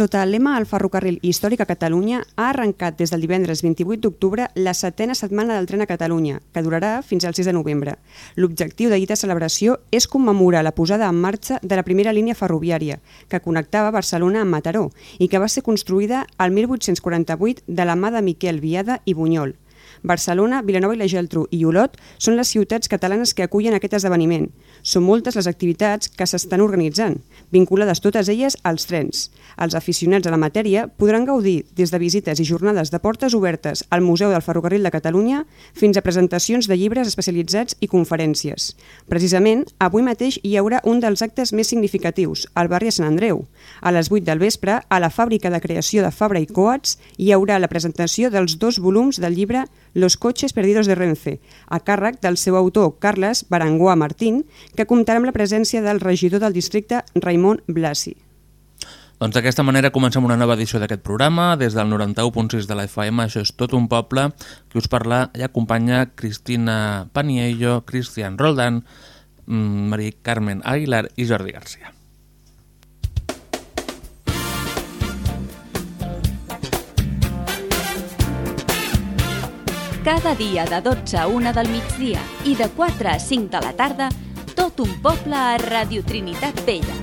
Sota el lema El ferrocarril històric a Catalunya ha arrencat des del divendres 28 d'octubre la setena setmana del tren a Catalunya, que durarà fins al 6 de novembre. L'objectiu dita celebració és commemorar la posada en marxa de la primera línia ferroviària, que connectava Barcelona amb Mataró i que va ser construïda al 1848 de la mà de Miquel Viada i Bunyol. Barcelona, Vilanova i la Geltrú i Olot són les ciutats catalanes que acullen aquest esdeveniment. Són moltes les activitats que s'estan organitzant, vinculades totes elles als trens. Els aficionats a la matèria podran gaudir des de visites i jornades de portes obertes al Museu del Ferrocarril de Catalunya fins a presentacions de llibres especialitzats i conferències. Precisament, avui mateix hi haurà un dels actes més significatius, al barri de Sant Andreu. A les 8 del vespre, a la fàbrica de creació de Fabra i Coats, hi haurà la presentació dels dos volums del llibre Los coches perdidos de Renfe, a càrrec del seu autor Carles Barangoa Martín, que comptarà amb la presència del regidor del districte Raimon Blasi. Doncs d'aquesta manera comencem una nova edició d'aquest programa. Des del 91.6 de la FM, això és tot un poble, que us parla i acompanya Cristina Paniello, Cristian Roldan, mm, Maria Carmen Aguilar i Jordi Garcia. Cada dia de 12 a 1 del migdia i de 4 a 5 de la tarda, tot un poble a Radio Trinitat Vella.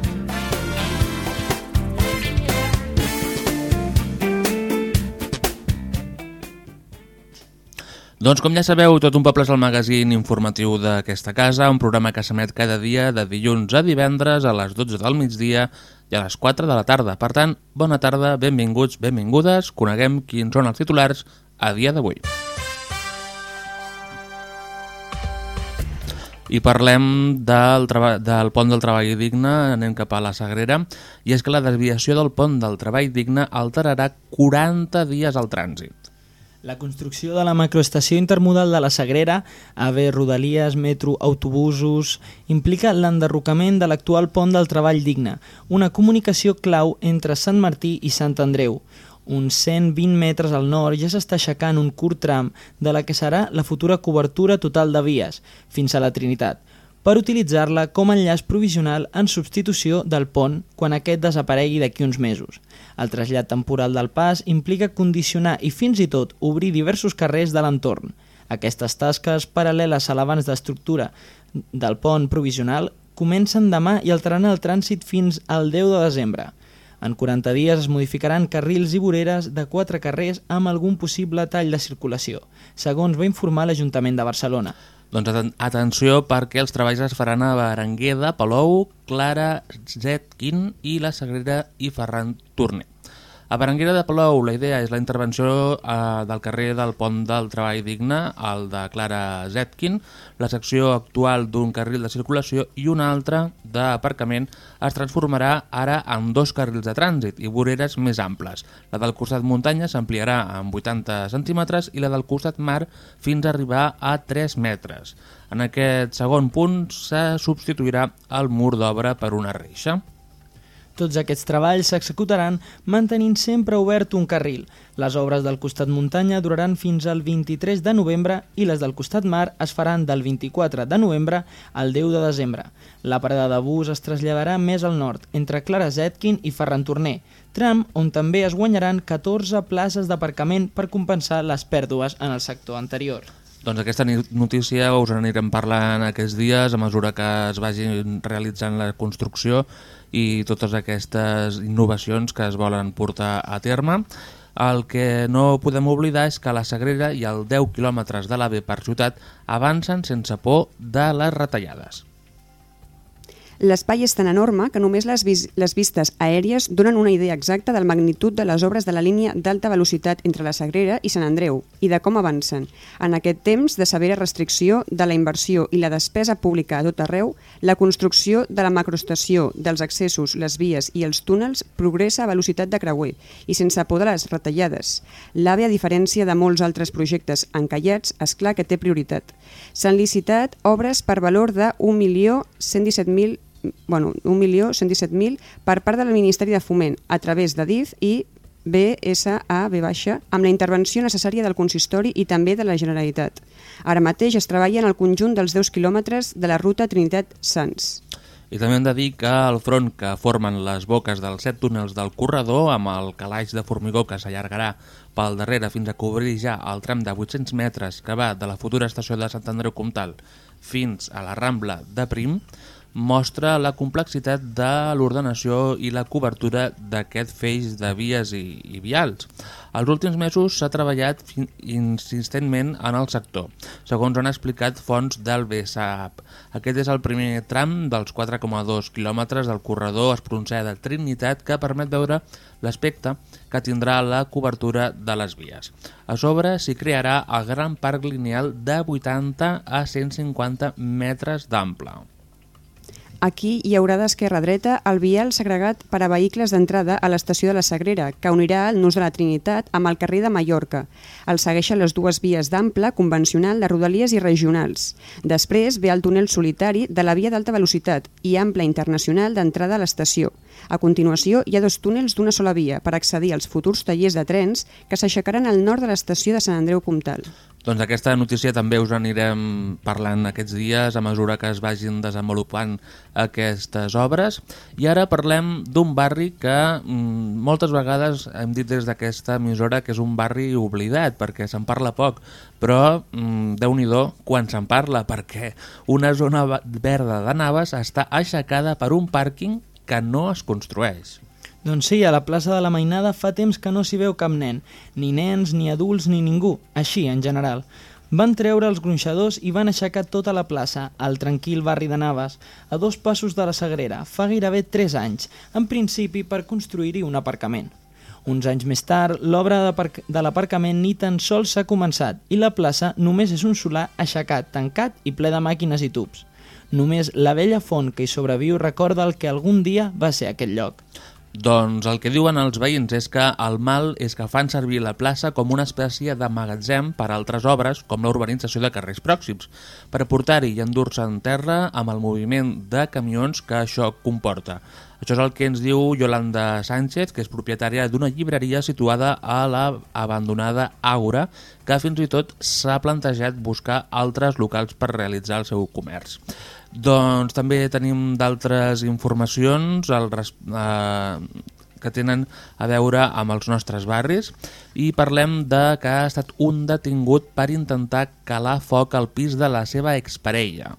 Doncs com ja sabeu, Tot un poble és el magazín informatiu d'aquesta casa, un programa que s'emet cada dia de dilluns a divendres a les 12 del migdia i a les 4 de la tarda. Per tant, bona tarda, benvinguts, benvingudes, coneguem quins són els titulars a dia d'avui. I parlem del, del pont del treball digne, anem cap a la Sagrera, i és que la desviació del pont del treball digne alterarà 40 dies al trànsit. La construcció de la macroestació intermodal de la Sagrera, AVE, Rodalies, Metro, autobusos, implica l'enderrocament de l'actual pont del treball digne, una comunicació clau entre Sant Martí i Sant Andreu. Uns 120 metres al nord ja s'està aixecant un curt tram de la que serà la futura cobertura total de vies, fins a la Trinitat, per utilitzar-la com enllaç provisional en substitució del pont quan aquest desaparegui d'aquí uns mesos. El trasllat temporal del pas implica condicionar i fins i tot obrir diversos carrers de l'entorn. Aquestes tasques, paral·leles a l'abans d'estructura del pont provisional, comencen demà i alteraran el trànsit fins al 10 de desembre. En 40 dies es modificaran carrils i voreres de quatre carrers amb algun possible tall de circulació, segons va informar l'Ajuntament de Barcelona. Doncs aten atenció perquè els treballs es faran a Berengueda, Palou, Clara, Zetkin i la Sagrera i Ferran Torner. A Berenguera de Palou la idea és la intervenció eh, del carrer del Pont del Treball Digne, el de Clara Zetkin, la secció actual d'un carril de circulació i una altra d'aparcament es transformarà ara en dos carrils de trànsit i voreres més amples. La del costat muntanya s'ampliarà en 80 centímetres i la del costat mar fins a arribar a 3 metres. En aquest segon punt se substituirà el mur d'obra per una reixa. Tots aquests treballs s'executaran mantenint sempre obert un carril. Les obres del costat muntanya duraran fins al 23 de novembre i les del costat mar es faran del 24 de novembre al 10 de desembre. La parada de bus es traslladarà més al nord, entre Clara Zetkin i Ferran Torner, tram on també es guanyaran 14 places d'aparcament per compensar les pèrdues en el sector anterior. Doncs aquesta notícia us anirem parlant aquests dies a mesura que es vagi realitzant la construcció i totes aquestes innovacions que es volen portar a terme. El que no podem oblidar és que la Sagrera i el 10 quilòmetres de l'AVE per ciutat avancen sense por de les retallades. L'espai és tan enorme que només les, vis les vistes aèries donen una idea exacta de la magnitud de les obres de la línia d'alta velocitat entre la Sagrera i Sant Andreu i de com avancen. En aquest temps de severa restricció de la inversió i la despesa pública a tot arreu, la construcció de la macroestació, dels accessos, les vies i els túnels progressa a velocitat de creuer i sense por de les retallades. L'AVE, a diferència de molts altres projectes encallats, és clar que té prioritat. S'han licitat obres per valor de 1.117.000 bueno, 1.117.000 per part del Ministeri de Foment a través de DIF i BSAB baixa, amb la intervenció necessària del consistori i també de la Generalitat. Ara mateix es treballa en el conjunt dels 10 quilòmetres de la ruta Trinitat-Sants. I també hem de dir que el front que formen les boques dels set túnels del corredor, amb el calaix de formigó que s'allargarà pel darrere fins a cobrir ja el tram de 800 metres que va de la futura estació de Sant Andreu Comtal fins a la Rambla de Prim, mostra la complexitat de l'ordenació i la cobertura d'aquest feix de vies i, i vials. Els últims mesos s'ha treballat insistentment en el sector, segons han explicat fonts del BSAP. Aquest és el primer tram dels 4,2 quilòmetres del corredor Espronceda de Trinitat que permet veure l'aspecte que tindrà la cobertura de les vies. A sobre s'hi crearà el gran parc lineal de 80 a 150 metres d'ample. Aquí hi haurà d'esquerra-dreta el vial segregat per a vehicles d'entrada a l'estació de la Sagrera, que unirà el Nus de la Trinitat amb el carrer de Mallorca. El segueixen les dues vies d'ample, convencional, de rodalies i regionals. Després ve el túnel solitari de la via d'alta velocitat i ample internacional d'entrada a l'estació. A continuació, hi ha dos túnels d'una sola via per accedir als futurs tallers de trens que s'aixecaran al nord de l'estació de Sant Andreu Comtal. Doncs aquesta notícia també us anirem parlant aquests dies a mesura que es vagin desenvolupant aquestes obres. I ara parlem d'un barri que mm, moltes vegades hem dit des d'aquesta emissora que és un barri oblidat perquè se'n parla poc, però mm, déu nhi quan se'n parla perquè una zona verda de Naves està aixecada per un pàrquing que no es construeix. Doncs sí, a la plaça de la Mainada fa temps que no s'hi veu cap nen, ni nens, ni adults, ni ningú, així en general. Van treure els gronxadors i van aixecar tota la plaça, al tranquil barri de Naves, a dos passos de la Sagrera, fa gairebé 3 anys, en principi per construir-hi un aparcament. Uns anys més tard, l'obra de l'aparcament ni tan sols s'ha començat i la plaça només és un solar aixecat, tancat i ple de màquines i tubs. Només la vella font que hi sobreviu recorda el que algun dia va ser aquest lloc. Doncs el que diuen els veïns és que el mal és que fan servir la plaça com una espècie de magatzem per a altres obres, com la urbanització de carrers pròxims, per aportar-hi i endur-se en terra amb el moviment de camions que això comporta. Això és el que ens diu Yolanda Sánchez, que és propietària d'una llibreria situada a la abandonada Àgora, que fins i tot s'ha plantejat buscar altres locals per realitzar el seu comerç. Doncs també tenim d'altres informacions el, eh, que tenen a veure amb els nostres barris i parlem de que ha estat un detingut per intentar calar foc al pis de la seva exparella.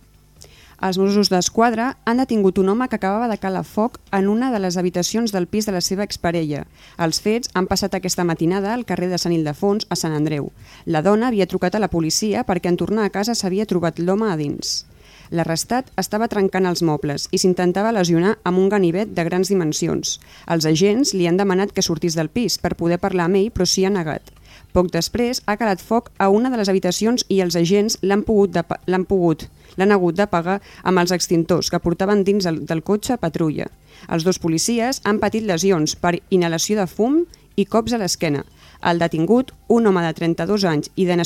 Els Mossos d'Esquadra han detingut un home que acabava de calar foc en una de les habitacions del pis de la seva exparella. Els fets han passat aquesta matinada al carrer de Sant Ildefons, a Sant Andreu. La dona havia trucat a la policia perquè en tornar a casa s'havia trobat l'home a dins. L'arrestat estava trencant els mobles i s'intentava lesionar amb un ganivet de grans dimensions. Els agents li han demanat que sortís del pis per poder parlar amb ell, però s'hi ha negat. Poc després ha calat foc a una de les habitacions i els agents l'han pogut, l'han pogut l'han hagut de pagar amb els extintors que portaven dins el, del cotxe a patrulla. Els dos policies han patit lesions per inhalació de fum i cops a l'esquena. El detingut, un home de 32 anys i de,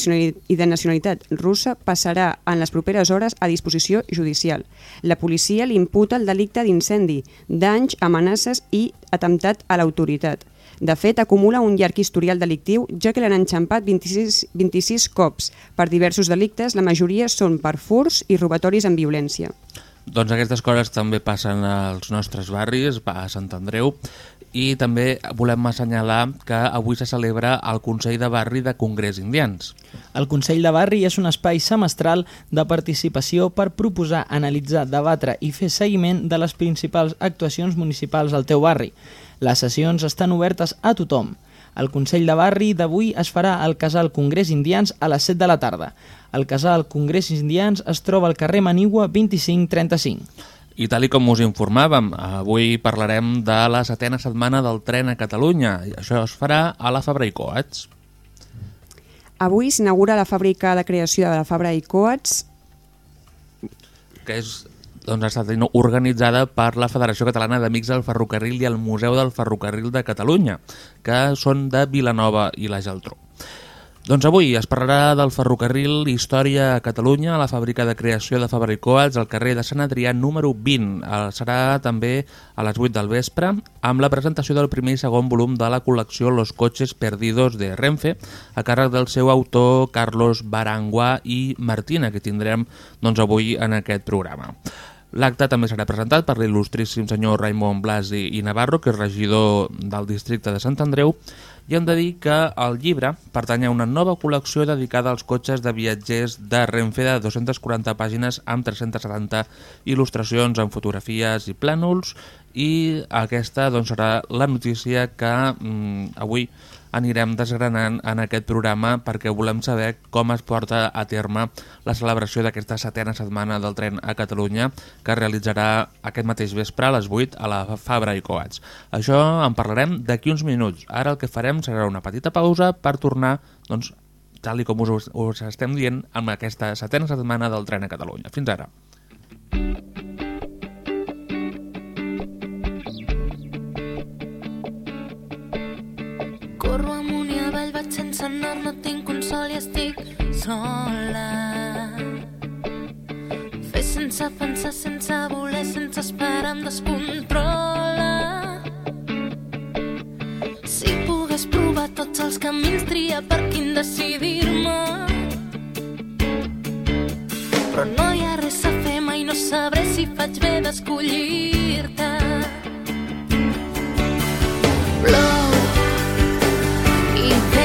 i de nacionalitat russa, passarà en les properes hores a disposició judicial. La policia li imputa el delicte d'incendi, danys, amenaces i atemptat a l'autoritat. De fet, acumula un llarg historial delictiu, ja que l'han enxampat 26, 26 cops per diversos delictes, la majoria són per furs i robatoris amb violència. Doncs aquestes coses també passen als nostres barris, a Sant Andreu, i també volem assenyalar que avui se celebra el Consell de Barri de Congrés Indians. El Consell de Barri és un espai semestral de participació per proposar, analitzar, debatre i fer seguiment de les principals actuacions municipals al teu barri. Les sessions estan obertes a tothom. El Consell de Barri d'avui es farà al Casal Congrés Indians a les 7 de la tarda. El Casal Congrés Indians es troba al carrer Manigua 2535. I tal i com us informàvem, avui parlarem de la setena setmana del tren a Catalunya. I això es farà a la Fabra i Coats. Avui s'inaugura la fàbrica de creació de la Fabra i Coats que és, doncs, ha estat organitzada per la Federació Catalana d'Amics del Ferrocarril i el Museu del Ferrocarril de Catalunya, que són de Vilanova i la Geltrú. Doncs avui es parlarà del ferrocarril Història a Catalunya a la fàbrica de creació de Fabricoats al carrer de Sant Adrià número 20. Eh, serà també a les 8 del vespre amb la presentació del primer i segon volum de la col·lecció Los Coches Perdidos de Renfe a càrrec del seu autor Carlos Baranguà i Martina que tindrem doncs, avui en aquest programa. L'acte també serà presentat per l'il·lustríssim senyor Raimon Blasi i Navarro, que és regidor del districte de Sant Andreu, i hem de dir que el llibre pertany a una nova col·lecció dedicada als cotxes de viatgers de Renfe de 240 pàgines amb 370 il·lustracions amb fotografies i plànols i aquesta doncs, serà la notícia que mm, avui anirem desgranant en aquest programa perquè volem saber com es porta a terme la celebració d'aquesta setena setmana del tren a Catalunya que es realitzarà aquest mateix vespre a les 8 a la Fabra i Coats. Això en parlarem d'aquí uns minuts. Ara el que farem serà una petita pausa per tornar, doncs, tal com us, us estem dient, amb aquesta setena setmana del tren a Catalunya. Fins ara. Corro vaig sense nord, no tinc consol i estic sola. Fer sense pensar, sense voler, sense esperar, em descontrola. Si pogués provar tots els camins, tria per quin decidir-me. Però no hi ha res a fer, mai no sabré si faig bé d'escollir-te. Plou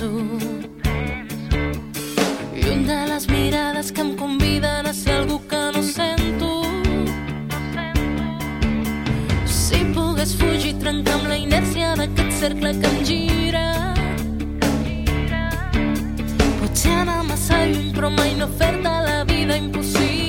penso. Lluny de les mirades que em conviden a ser algú que no sento. Si pogués fugir, trencar amb la inèrcia d'aquest cercle que em gira. Potser anar massa lluny, però mai no fer-te la vida impossible.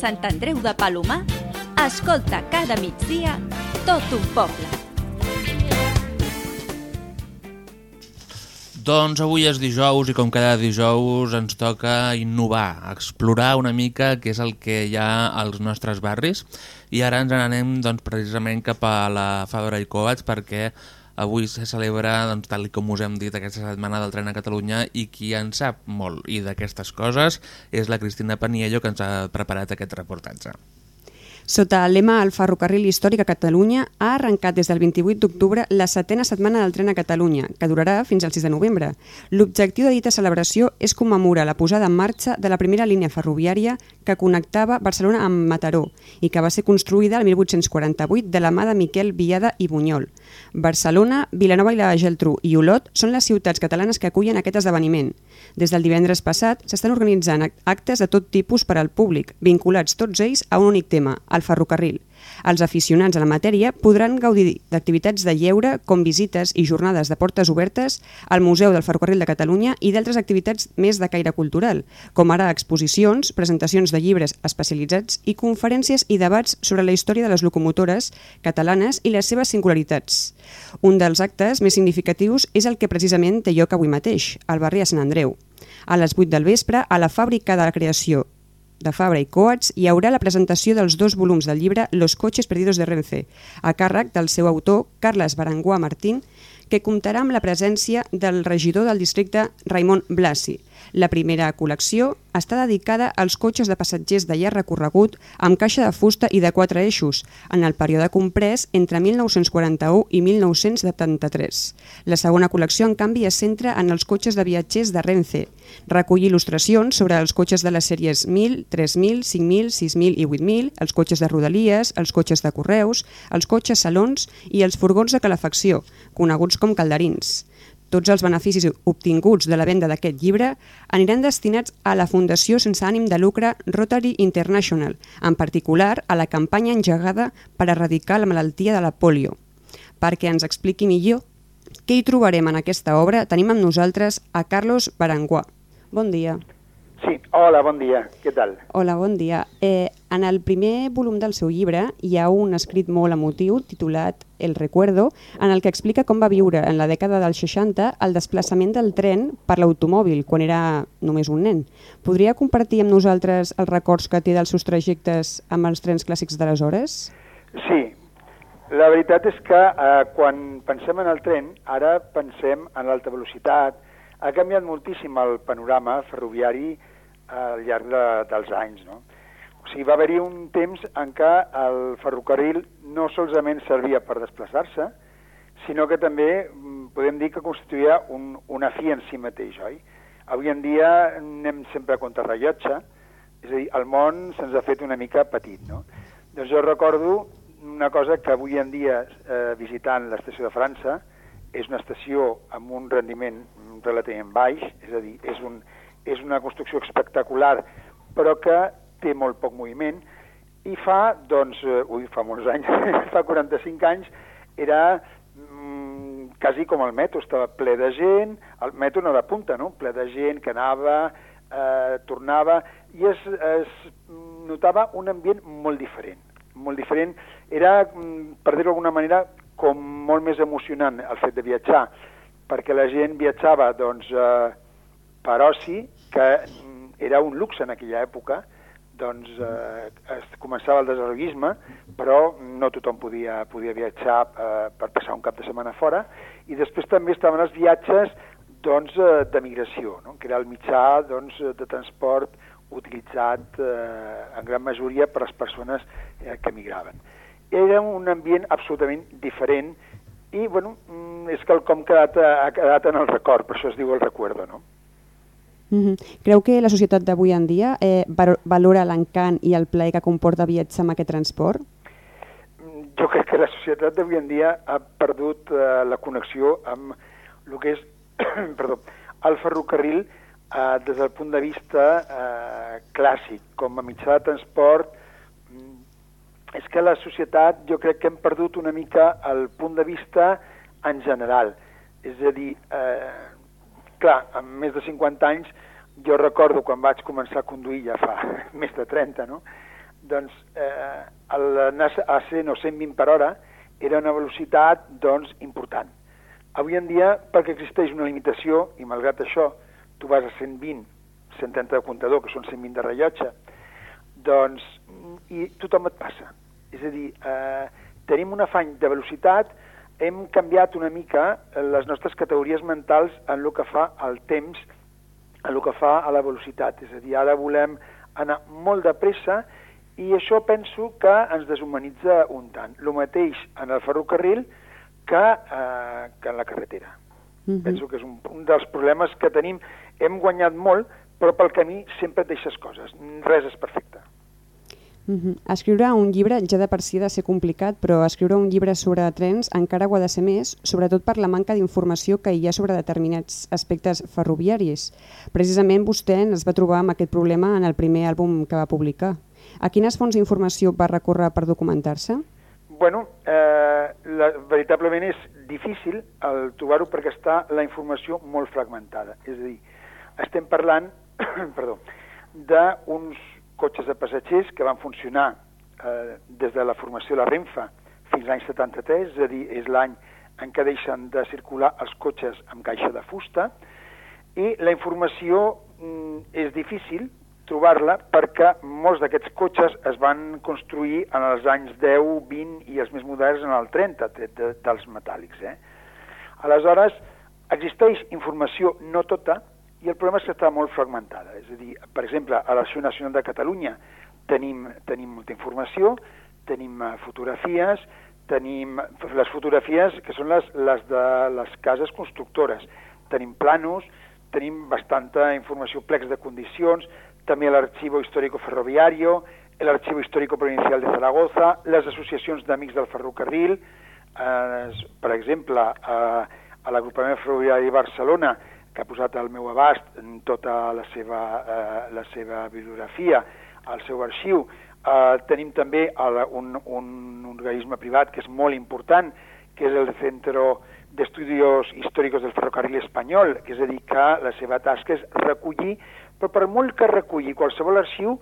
Sant Andreu de Palomar, escolta cada migdia tot un poble. Doncs avui és dijous i com cada dijous ens toca innovar, explorar una mica què és el que hi ha als nostres barris i ara ens n'anem doncs, precisament cap a la Fabra i Coats perquè avui se celebra, doncs, tal com us hem dit, aquesta setmana del tren a Catalunya i qui en sap molt i d'aquestes coses és la Cristina Paniello que ens ha preparat aquest reportatge. Sota el lema El ferrocarril històric a Catalunya ha arrencat des del 28 d'octubre la setena setmana del tren a Catalunya, que durarà fins al 6 de novembre. L'objectiu de dita celebració és commemorar la posada en marxa de la primera línia ferroviària que connectava Barcelona amb Mataró i que va ser construïda el 1848 de la mà de Miquel Viada i Bunyol. Barcelona, Vilanova i la Geltrú i Olot són les ciutats catalanes que acullen aquest esdeveniment. Des del divendres passat s'estan organitzant actes de tot tipus per al públic, vinculats tots ells a un únic tema, el ferrocarril. Els aficionats a la matèria podran gaudir d'activitats de lleure com visites i jornades de portes obertes al Museu del Ferrocarril de Catalunya i d'altres activitats més de caire cultural, com ara exposicions, presentacions de llibres especialitzats i conferències i debats sobre la història de les locomotores catalanes i les seves singularitats. Un dels actes més significatius és el que precisament té lloc avui mateix, al barri de Sant Andreu. A les 8 del vespre, a la Fàbrica de la Creació de Fabra i Coats hi haurà la presentació dels dos volums del llibre Los coches perdidos de Renfe, a càrrec del seu autor, Carles Baranguà Martín, que comptarà amb la presència del regidor del districte Raimon Blasi. La primera col·lecció està dedicada als cotxes de passatgers de llarg recorregut amb caixa de fusta i de quatre eixos, en el període comprès entre 1941 i 1973. La segona col·lecció, en canvi, es centra en els cotxes de viatgers de Renfe. Recull il·lustracions sobre els cotxes de les sèries 1000, 3000, 5000, 6000 i 8000, els cotxes de rodalies, els cotxes de correus, els cotxes salons i els furgons de calefacció, coneguts com calderins. Tots els beneficis obtinguts de la venda d'aquest llibre aniran destinats a la Fundació sense ànim de lucre Rotary International, en particular a la campanya engegada per erradicar la malaltia de la polio. Perquè ens expliqui millor què hi trobarem en aquesta obra, tenim amb nosaltres a Carlos Baranguà. Bon dia. Sí, hola, bon dia, què tal? Hola, bon dia. Eh, en el primer volum del seu llibre hi ha un escrit molt emotiu titulat El recuerdo, en el que explica com va viure en la dècada dels 60 el desplaçament del tren per l'automòbil quan era només un nen. Podria compartir amb nosaltres els records que té dels seus trajectes amb els trens clàssics d'aleshores? Sí, la veritat és que eh, quan pensem en el tren, ara pensem en l'alta velocitat, ha canviat moltíssim el panorama ferroviari al llarg de, dels anys. No? O sigui, va haver-hi un temps en què el ferrocarril no solament servia per desplaçar-se, sinó que també mm, podem dir que constituïa un, una fi en si mateix, oi? Avui en dia anem sempre a contrarrellotge, és a dir, el món se'ns ha fet una mica petit, no? Doncs jo recordo una cosa que avui en dia, eh, visitant l'estació de França, és una estació amb un rendiment relativament baix, és a dir, és un, és una construcció espectacular, però que té molt poc moviment, i fa, doncs, eh, ui, fa molts anys, fa 45 anys, era mm, quasi com el metro, estava ple de gent, el metro no de punta, no?, ple de gent que anava, eh, tornava, i es, es notava un ambient molt diferent, molt diferent. Era, mm, per dir-ho d'alguna manera, com molt més emocionant el fet de viatjar, perquè la gent viatjava, doncs, eh, per oci, que mm, era un luxe en aquella època, doncs eh, es començava el deservisme, però no tothom podia, podia viatjar eh, per passar un cap de setmana fora, i després també estaven els viatges doncs, eh, de migració, no? que era el mitjà doncs, de transport utilitzat eh, en gran majoria per les persones eh, que migraven. Era un ambient absolutament diferent i bueno, mm, és quelcom que ha quedat, ha quedat en el record, per això es diu el recuerdo, no? Mm -hmm. Creu que la societat d'avui en dia eh, valora l'encant i el plaer que comporta viatjar amb aquest transport? Jo crec que la societat d'avui en dia ha perdut eh, la connexió amb el que és perdó, el ferrocarril eh, des del punt de vista eh, clàssic, com a mitjà de transport, mm, és que la societat jo crec que hem perdut una mica el punt de vista en general. És a dir, eh, clar, amb més de 50 anys, jo recordo quan vaig començar a conduir, ja fa més de 30, no? doncs eh, anar a 100 o 120 per hora era una velocitat doncs, important. Avui en dia, perquè existeix una limitació, i malgrat això, tu vas a 120, 130 de comptador, que són 120 de rellotge, doncs, i tothom et passa. És a dir, eh, tenim un afany de velocitat, hem canviat una mica eh, les nostres categories mentals en el que fa al temps, en el que fa a la velocitat. És a dir, ara volem anar molt de pressa i això penso que ens deshumanitza un tant. El mateix en el ferrocarril que, eh, que en la carretera. Uh -huh. Penso que és un, un dels problemes que tenim. Hem guanyat molt, però pel camí sempre et deixes coses. Res és perfecte. Uh -huh. Escriure un llibre ja de per si ha de ser complicat, però escriure un llibre sobre trens encara ho ha de ser més, sobretot per la manca d'informació que hi ha sobre determinats aspectes ferroviaris. Precisament vostè es va trobar amb aquest problema en el primer àlbum que va publicar. A quines fonts d'informació va recórrer per documentar-se? Bueno, eh, la, veritablement és difícil el trobar-ho perquè està la informació molt fragmentada. És a dir, estem parlant perdó, d'uns cotxes de passatgers que van funcionar eh, des de la formació de la Renfa fins l'any 73, és a dir, és l'any en què deixen de circular els cotxes amb caixa de fusta, i la informació mm, és difícil trobar-la perquè molts d'aquests cotxes es van construir en els anys 10, 20 i els més moderns en el 30, tret de, dels metàl·lics. Eh? Aleshores, existeix informació, no tota, i el problema és que està molt fragmentada. És a dir, per exemple, a l'Arxiu Nacional de Catalunya tenim, tenim molta informació, tenim eh, fotografies, tenim les fotografies que són les, les de les cases constructores, tenim planos, tenim bastanta informació, plecs de condicions, també l'Arxivo Histórico Ferroviario, l'Arxivo Histórico Provincial de Zaragoza, les associacions d'amics del ferrocarril, eh, per exemple, eh, a l'agrupament ferroviari de Barcelona, que ha posat al meu abast en tota la seva, eh, la seva bibliografia, al seu arxiu. Eh, tenim també el, un, un organisme privat que és molt important, que és el Centro de Històrics del Ferrocarril Espanyol, que és a dir, que la seva tasca és recollir, però per molt que reculli qualsevol arxiu,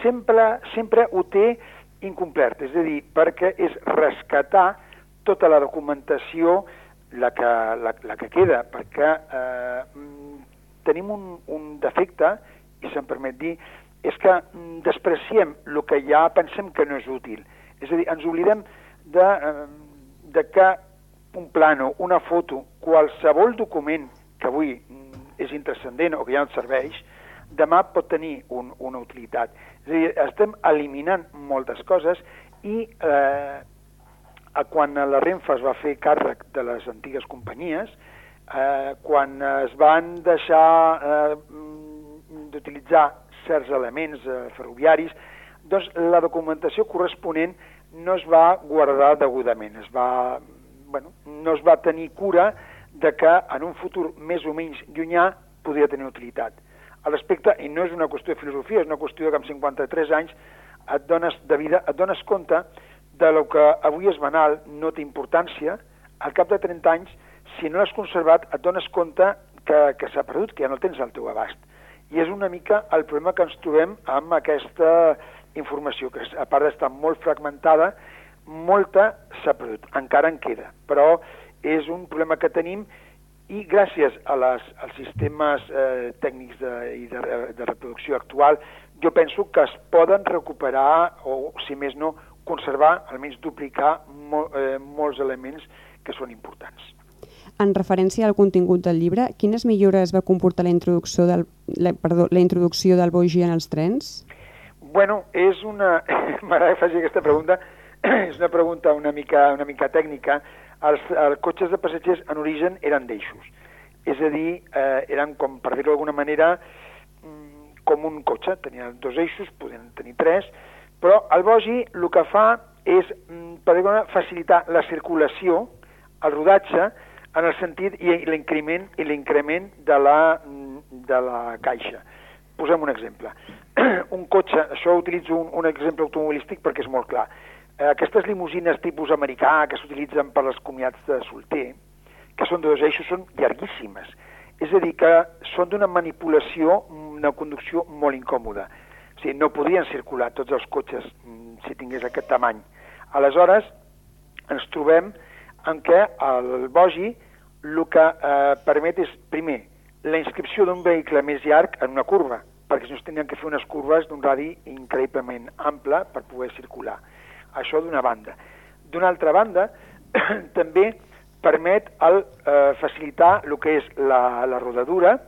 sempre, sempre ho té incomplert, és a dir, perquè és rescatar tota la documentació la que, la, la que queda, perquè eh, tenim un, un defecte, i se'm permet dir, és que mm, despreciem el que ja pensem que no és útil. És a dir, ens oblidem de, eh, de que un plano, una foto, qualsevol document que avui mm, és intrascendent o que ja no et serveix, demà pot tenir un, una utilitat. És a dir, estem eliminant moltes coses i eh, a quan la Renfa es va fer càrrec de les antigues companyies, eh, quan es van deixar eh, d'utilitzar certs elements eh, ferroviaris, doncs la documentació corresponent no es va guardar degudament, es va, bueno, no es va tenir cura de que en un futur més o menys llunyà podria tenir utilitat. A l'aspecte, i no és una qüestió de filosofia, és una qüestió que amb 53 anys et dones de vida, et dones compte de lo que avui és banal, no té importància, al cap de 30 anys, si no l'has conservat, et dones compte que, que s'ha perdut, que ja no tens al teu abast. I és una mica el problema que ens trobem amb aquesta informació, que a part d'estar molt fragmentada, molta s'ha perdut, encara en queda, però és un problema que tenim i gràcies a les, als sistemes eh, tècnics de, i de, de reproducció actual, jo penso que es poden recuperar, o si més no, conservar, almenys duplicar mo, eh, molts elements que són importants. En referència al contingut del llibre, quines millores va comportar la introducció del, la, perdó, la introducció del bogi en els trens? Bueno, és una... M'agrada que faci aquesta pregunta. és una pregunta una mica, una mica tècnica. Els, els cotxes de passatgers en origen eren d'eixos. És a dir, eh, eren, com per dir-ho d'alguna manera, mm, com un cotxe. Tenien dos eixos, podien tenir tres, però el bogi el que fa és, mm, per dir facilitar la circulació, el rodatge, en el sentit i l'increment i l'increment de, la, de la caixa. Posem un exemple. un cotxe, això utilitzo un, un exemple automobilístic perquè és molt clar. Eh, aquestes limusines tipus americà que s'utilitzen per les comunitats de solter, que són de dos eixos, són llarguíssimes. És a dir, que són d'una manipulació, una conducció molt incòmoda. O sigui, no podien circular tots els cotxes mm, si tingués aquest tamany. Aleshores, ens trobem en què el bogi el que eh, permet és, primer, la inscripció d'un vehicle més llarg en una curva, perquè si no es tenien que fer unes curves d'un radi increïblement ample per poder circular. Això d'una banda. D'una altra banda, també permet el, eh, facilitar el que és la, la rodadura,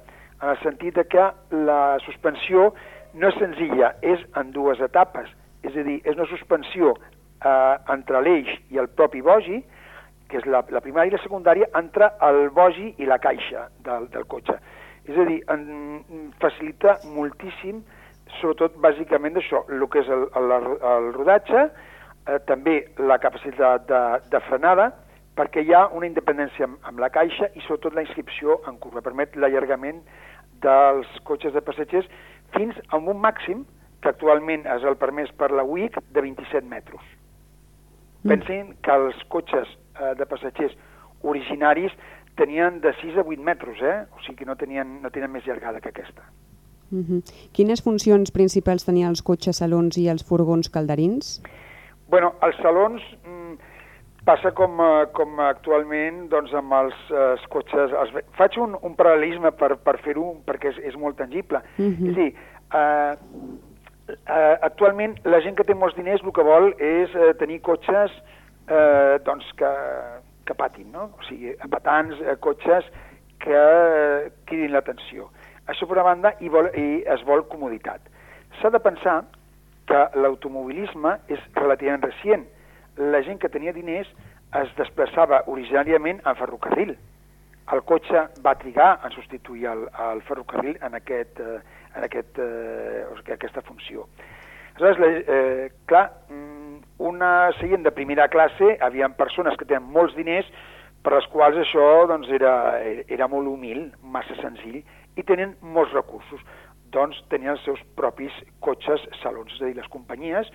en el sentit de que la suspensió no és senzilla, és en dues etapes. És a dir, és una suspensió eh, entre l'eix i el propi bogi, que és la, la primària i la secundària, entre el bogi i la caixa del, del cotxe. És a dir, en, facilita moltíssim, sobretot bàsicament d'això, el que és el, el, el rodatge, eh, també la capacitat de, de frenada, perquè hi ha una independència amb, amb la caixa i sobretot la inscripció en curva. Permet l'allargament dels cotxes de passatgers fins a un màxim, que actualment és el permès per la UIC, de 27 metres. Pensin que els cotxes eh, de passatgers originaris tenien de 6 a 8 metres, eh? o sigui que no tenien, no tenien més llargada que aquesta. Uh -huh. Quines funcions principals tenien els cotxes salons i els furgons calderins? bueno, els salons mm, passa com, eh, com actualment doncs, amb els, eh, els cotxes... Els, faig un, un paral·lelisme per, per fer-ho perquè és, és molt tangible. Mhm. És a dir, eh, eh, actualment la gent que té molts diners el que vol és eh, tenir cotxes eh, doncs que, que patin, no? O sigui, apatants, eh, cotxes que eh, cridin l'atenció. Això per una banda i, vol, i es vol comoditat. S'ha de pensar que l'automobilisme és relativament recient. La gent que tenia diners es desplaçava originàriament en ferrocarril. El cotxe va trigar en substituir el, el ferrocarril en, aquest, eh, en aquest, eh, aquesta funció. Aleshores, eh, clar, mm, una seient de primera classe, havia persones que tenen molts diners, per les quals això doncs, era, era molt humil, massa senzill, i tenen molts recursos. Doncs tenien els seus propis cotxes salons, és a dir, les companyies,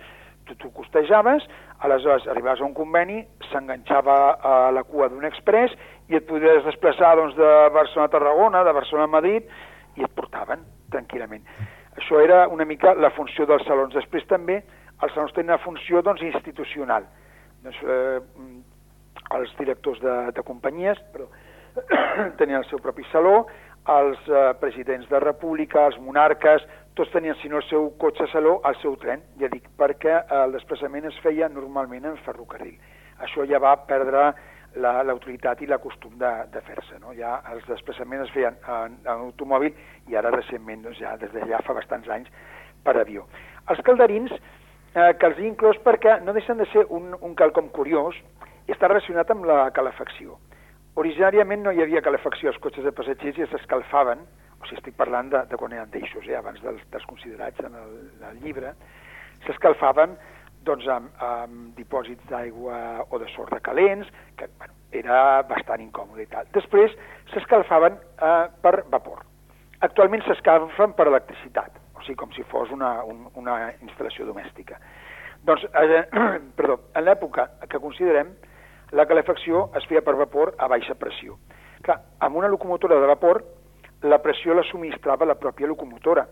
tu t'ho costejaves, aleshores arribaves a un conveni, s'enganxava a la cua d'un express i et podies desplaçar doncs, de Barcelona a Tarragona, de Barcelona a Madrid, i et portaven tranquil·lament. Això era una mica la funció dels salons. Després també els salons tenen una funció doncs, institucional. Doncs, eh, els directors de, de companyies perdó, tenien el seu propi saló, els eh, presidents de república, els monarques, tots tenien, si no el seu cotxe saló, el seu tren, ja dic, perquè eh, el desplaçament es feia normalment en ferrocarril. Això ja va perdre la- l'autoritat i la costum de, de fer-se. No? Ja els desplaçaments es feien en, en automòbil i ara recentment, doncs ja, des de ja fa bastants anys, per avió. Els calderins, eh, que els he inclòs perquè no deixen de ser un, un quelcom curiós i està relacionat amb la calefacció. Originàriament no hi havia calefacció als cotxes de passatgers i s'escalfaven, o sigui, estic parlant de, de quan eren d'eixos, eh, abans dels, dels considerats en el, el llibre, s'escalfaven doncs, amb, amb dipòsits d'aigua o de sorra calents, que bueno, era bastant incòmode i tal. Després s'escalfaven eh, per vapor. Actualment s'escalfen per electricitat, o sigui, com si fos una, un, una instal·lació domèstica. Doncs, eh, perdó, en l'època que considerem, la calefacció es feia per vapor a baixa pressió. Clar, amb una locomotora de vapor, la pressió la subministrava la pròpia locomotora.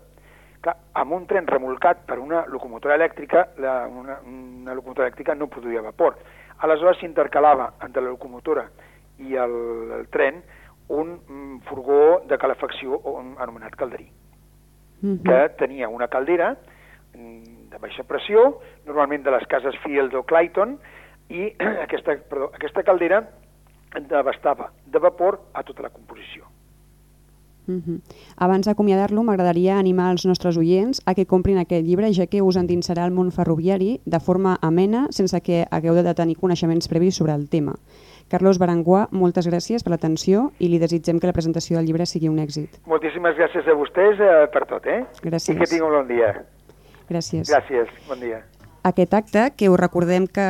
Clar, amb un tren remolcat per una locomotora elèctrica, la, una, una locomotora elèctrica no produïa vapor. Aleshores s'intercalava entre la locomotora i el, el tren un mm, furgó de calefacció anomenat calderí Mhm. que tenia una caldera mm, de baixa pressió, normalment de les cases Field o Clayton, i aquesta, perdó, aquesta caldera abastava de vapor a tota la composició. Mhm. Abans d'acomiadar-lo, m'agradaria animar els nostres oients a que comprin aquest llibre, ja que us endinsarà el món ferroviari de forma amena, sense que hagueu de tenir coneixements previs sobre el tema. Carlos Baranguà, moltes gràcies per l'atenció i li desitgem que la presentació del llibre sigui un èxit. Moltíssimes gràcies a vostès eh, per tot, eh? Gràcies. I que tingueu un bon dia. Gràcies. Gràcies, bon dia. Aquest acte, que us recordem que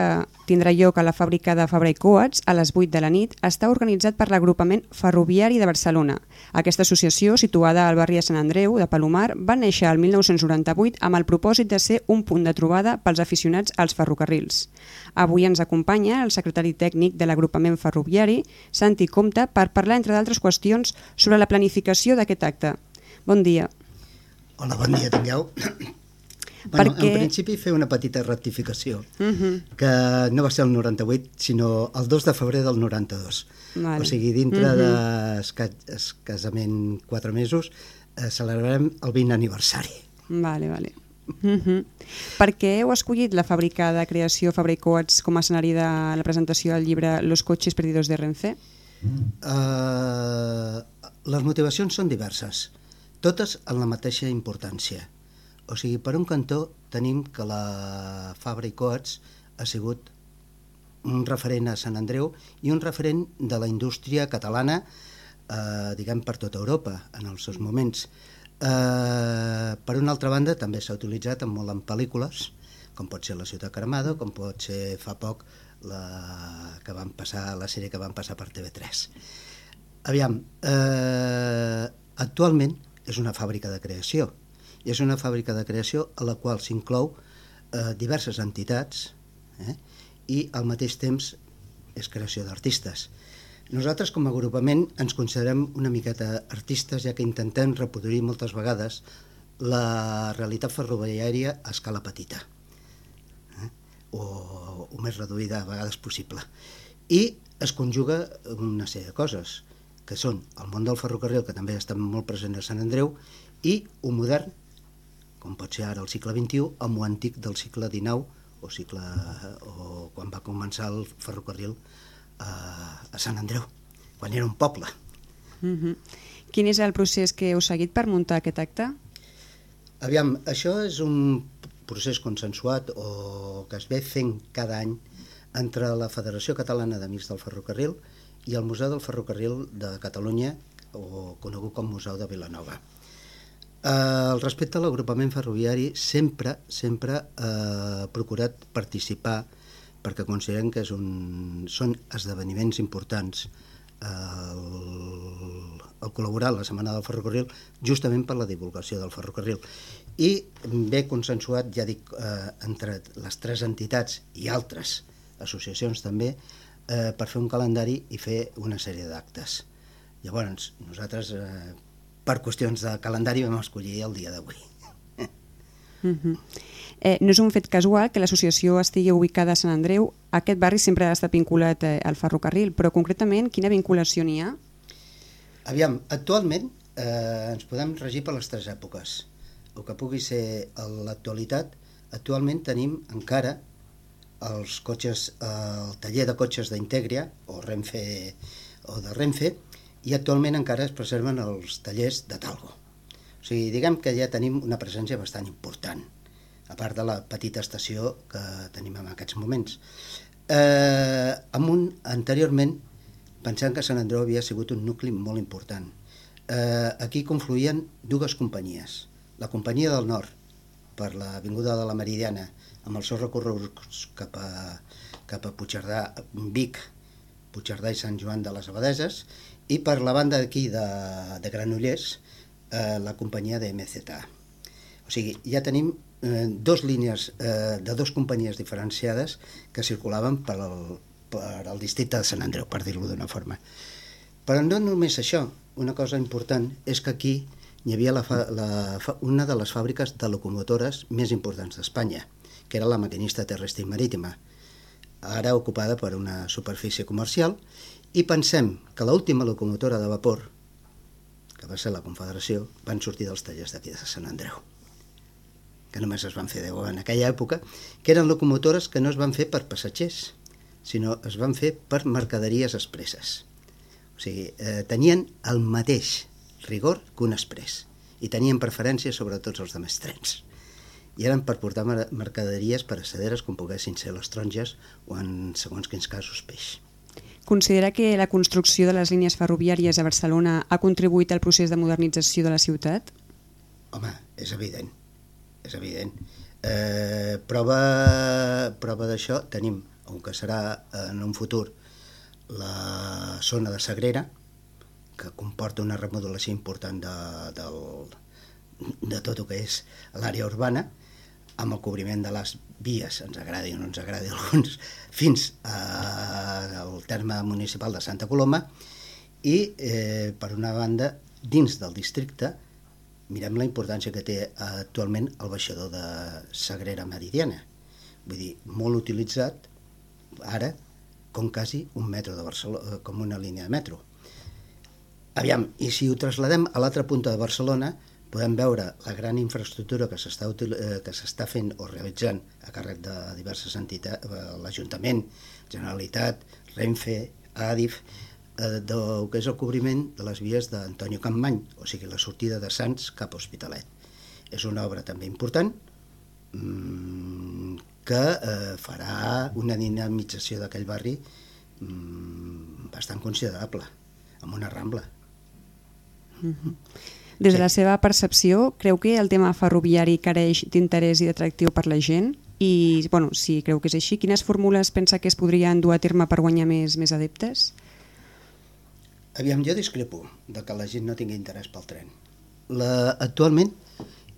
tindrà lloc a la fàbrica de Fabra i Coats a les 8 de la nit, està organitzat per l'agrupament ferroviari de Barcelona. Aquesta associació, situada al barri de Sant Andreu de Palomar, va néixer el 1998 amb el propòsit de ser un punt de trobada pels aficionats als ferrocarrils. Avui ens acompanya el secretari tècnic de l'agrupament ferroviari, Santi Comte, per parlar, entre d'altres qüestions, sobre la planificació d'aquest acte. Bon dia. Hola, bon dia, tingueu. Bueno, Perquè- En principi fer una petita rectificació, Mhm. que no va ser el 98, sinó el 2 de febrer del 92. Vale. O sigui, dintre mm -hmm. d'escasament 4 mesos, eh, celebrarem el 20 aniversari. Vale, vale. Mm -hmm. Per què heu escollit la fàbrica de creació Fabra i Coats com a escenari de la presentació del llibre Los coches perdidos de Renfe? Uh, les motivacions són diverses, totes en la mateixa importància. O sigui, per un cantó tenim que la Fabra i Coats ha sigut un referent a Sant Andreu i un referent de la indústria catalana, eh, diguem, per tota Europa, en els seus moments. Eh, per una altra banda, també s'ha utilitzat en molt en pel·lícules, com pot ser La ciutat cremada, com pot ser fa poc la, que van passar, la sèrie que van passar per TV3. Aviam, eh, actualment és una fàbrica de creació, i és una fàbrica de creació a la qual s'inclou eh, diverses entitats eh, i al mateix temps és creació d'artistes. Nosaltres com a agrupament ens considerem una miqueta artistes ja que intentem reproduir moltes vegades la realitat ferroviària a escala petita eh? o, o més reduïda a vegades possible. I es conjuga una sèrie de coses, que són el món del ferrocarril, que també està molt present a Sant Andreu, i un modern, com pot ser ara el segle XXI, amb un antic del segle XIX, o, cicle, o quan va començar el ferrocarril a, a Sant Andreu, quan era un poble. Mm -hmm. Quin és el procés que heu seguit per muntar aquest acte? Aviam, això és un procés consensuat o que es ve fent cada any entre la Federació Catalana d'Amics del Ferrocarril i el Museu del Ferrocarril de Catalunya, o conegut com Museu de Vilanova. Eh, respecte a l'agrupament ferroviari, sempre, sempre eh, ha procurat participar perquè considerem que és un, són esdeveniments importants el, el col·laborar la Setmana del Ferrocarril justament per la divulgació del ferrocarril. I bé consensuat, ja dic, eh, entre les tres entitats i altres associacions també, eh, per fer un calendari i fer una sèrie d'actes. Llavors, nosaltres, eh, per qüestions de calendari, vam escollir el dia d'avui. Mm -hmm. eh, no és un fet casual que l'associació estigui ubicada a Sant Andreu. Aquest barri sempre ha estat vinculat eh, al ferrocarril, però concretament quina vinculació n'hi ha? Aviam, actualment eh, ens podem regir per les tres èpoques. El que pugui ser l'actualitat, actualment tenim encara els cotxes, eh, el taller de cotxes d'Integria, o Renfe, o de Renfe, i actualment encara es preserven els tallers de Talgo. O sigui, diguem que ja tenim una presència bastant important, a part de la petita estació que tenim en aquests moments. Eh, amunt, anteriorment, pensant que Sant Andreu havia sigut un nucli molt important. Eh, aquí confluïen dues companyies. La companyia del nord, per l'Avinguda de la Meridiana, amb els seus recorreguts cap a, cap a Puigcerdà, Vic, Puigcerdà i Sant Joan de les Abadeses, i per la banda d'aquí de, de Granollers, eh, la companyia de MZA. O sigui, ja tenim eh, dos línies eh, de dues companyies diferenciades que circulaven per el, per el districte de Sant Andreu, per dir-ho d'una forma. Però no només això, una cosa important és que aquí hi havia la fa, la, una de les fàbriques de locomotores més importants d'Espanya, que era la maquinista terrestre i marítima, ara ocupada per una superfície comercial, i pensem que l'última locomotora de vapor, que va ser la Confederació, van sortir dels tallers d'aquí de Sant Andreu que només es van fer 10 en aquella època, que eren locomotores que no es van fer per passatgers, sinó es van fer per mercaderies expresses. O sigui, eh, tenien el mateix rigor que un express i tenien preferència sobre tots els demés trens. I eren per portar mer mercaderies per acederes com poguessin ser les taronges o en segons quins casos peix. Considera que la construcció de les línies ferroviàries a Barcelona ha contribuït al procés de modernització de la ciutat? Home, és evident, és evident. Eh, prova prova d'això tenim, on que serà en un futur, la zona de Sagrera, que comporta una remodelació important de, del, de tot el que és l'àrea urbana, amb el cobriment de les vies, ens agradi o no ens agradi alguns, fins a- al terme municipal de Santa Coloma i, eh, per una banda, dins del districte, mirem la importància que té actualment el baixador de Sagrera Meridiana. Vull dir, molt utilitzat ara com quasi un metro de Barcelona, com una línia de metro. Aviam, i si ho trasladem a l'altra punta de Barcelona, podem veure la gran infraestructura que s'està util- eh, que s'està fent o realitzant a càrrec de diverses entitats, eh, l'Ajuntament, Generalitat, Renfe, Adif, eh, del que és el cobriment de les vies d'Antonio Campmany, o sigui, la sortida de Sants cap a Hospitalet. És una obra també important mm, que farà una dinamització d'aquell barri mm, bastant considerable, amb una rambla. Des de Sí. la seva percepció, creu que el tema ferroviari careix d'interès i d'atractiu per la gent? I, bueno, si creu que és així, quines fórmules pensa que es podrien dur a terme per guanyar més, més adeptes? Aviam, jo discrepo de que la gent no tingui interès pel tren. La, actualment,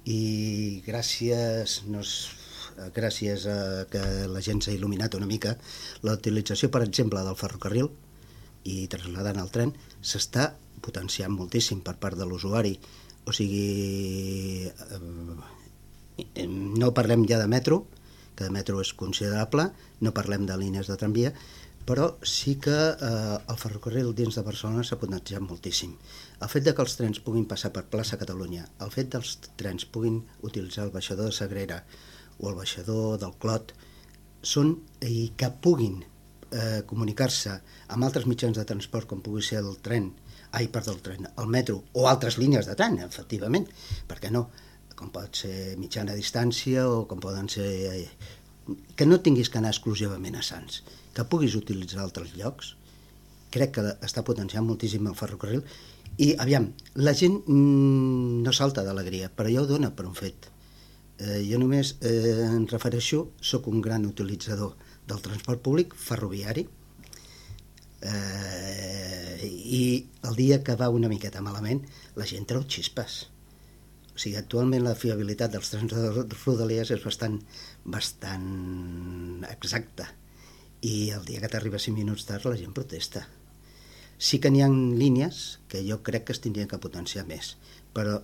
i gràcies, no és, gràcies a que la gent s'ha il·luminat una mica, la utilització, per exemple, del ferrocarril i trasladant el tren s'està potenciant moltíssim per part de l'usuari. O sigui, eh, no parlem ja de metro, que de metro és considerable, no parlem de línies de tramvia, però sí que eh, el ferrocarril dins de Barcelona s'ha potenciat moltíssim. El fet de que els trens puguin passar per plaça Catalunya, el fet dels trens puguin utilitzar el baixador de Sagrera o el baixador del Clot, són i que puguin eh, comunicar-se amb altres mitjans de transport com pugui ser el tren, ai, perdó, el tren, el metro o altres línies de tren, efectivament, per què no? Com pot ser mitjana distància o com poden ser... Eh, que no tinguis que anar exclusivament a Sants, que puguis utilitzar altres llocs, crec que està potenciant moltíssim el ferrocarril i, aviam, la gent mm, no salta d'alegria, però ja ho dona per un fet. Eh, jo només eh, em refereixo, sóc un gran utilitzador del transport públic ferroviari eh, i el dia que va una miqueta malament la gent treu xispes. O sigui, actualment la fiabilitat dels trens de Rodalies és bastant, bastant exacta i el dia que t'arriba 5 minuts tard la gent protesta. Sí que n'hi ha línies que jo crec que es tindrien que potenciar més, però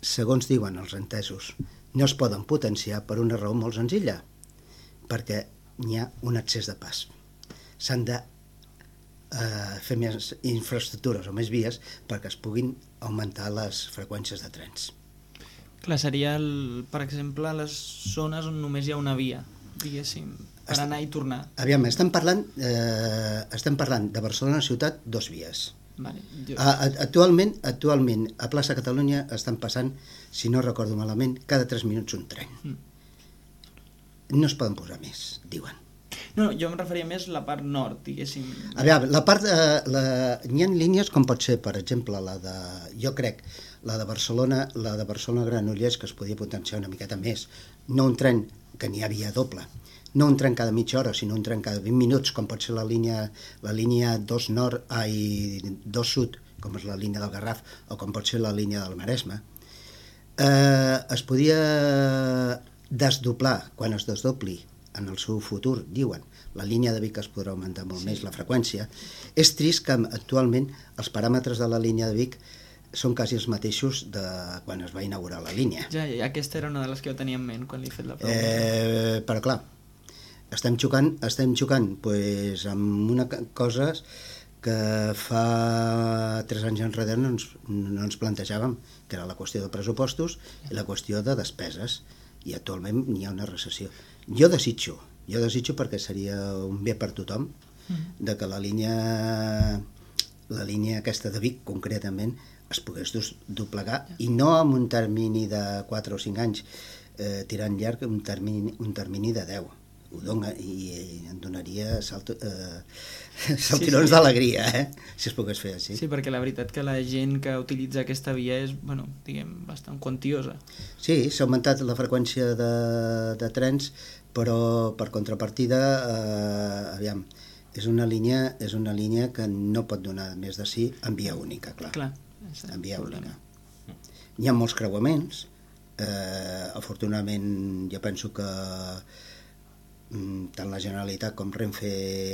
segons diuen els entesos, no es poden potenciar per una raó molt senzilla, perquè n'hi ha un excés de pas. S'han de eh, fer més infraestructures o més vies perquè es puguin augmentar les freqüències de trens. Clar, seria, el, per exemple, les zones on només hi ha una via, diguéssim, per Est- anar i tornar. Aviam, estem parlant, eh, estem parlant de Barcelona ciutat, dos vies. Vale. Jo, A, a, actualment, actualment, a plaça Catalunya estan passant, si no recordo malament, cada 3 minuts un tren. No es poden posar més, diuen. No, jo em referia més a la part nord, diguéssim. Aviam, la part, eh, la, hi ha línies com pot ser, per exemple, la de, jo crec, la de Barcelona, la de Barcelona Granollers, que es podia potenciar una miqueta més. No un tren, que n'hi havia doble, no un tren cada mitja hora, sinó un tren cada 20 minuts, com pot ser la línia, la línia 2 nord, ai, 2 sud, com és la línia del Garraf, o com pot ser la línia del Maresme. Eh, es podia desdoblar, quan es desdobli en el seu futur, diuen, la línia de Vic es podrà augmentar molt sí. més la freqüència. És trist que actualment els paràmetres de la línia de Vic són quasi els mateixos de quan es va inaugurar la línia. Ja, ja, aquesta era una de les que jo tenia en ment quan li he fet la pregunta. Eh, però clar, estem xocant, estem xocant pues, amb una coses que fa tres anys enrere no ens, no ens plantejàvem, que era la qüestió de pressupostos i la qüestió de despeses, i actualment hi ha una recessió. Jo desitjo, jo desitjo perquè seria un bé per tothom, de que la línia la línia aquesta de Vic, concretament, es pogués doblegar, i no amb un termini de 4 o 5 anys, eh, tirant llarg un termini, un termini de 10. Ho dona, i, i em donaria salto, eh, saltirons sí. d'alegria, eh? si es pogués fer així. Sí, perquè la veritat que la gent que utilitza aquesta via és, bueno, diguem, bastant quantiosa. Sí, s'ha augmentat la freqüència de, de trens, però per contrapartida, eh, aviam, és una, línia, és una línia que no pot donar més de sí en via única, clar. Clar, en via única. Hi ha molts creuaments, eh, afortunadament jo penso que mm, tant la Generalitat com Renfe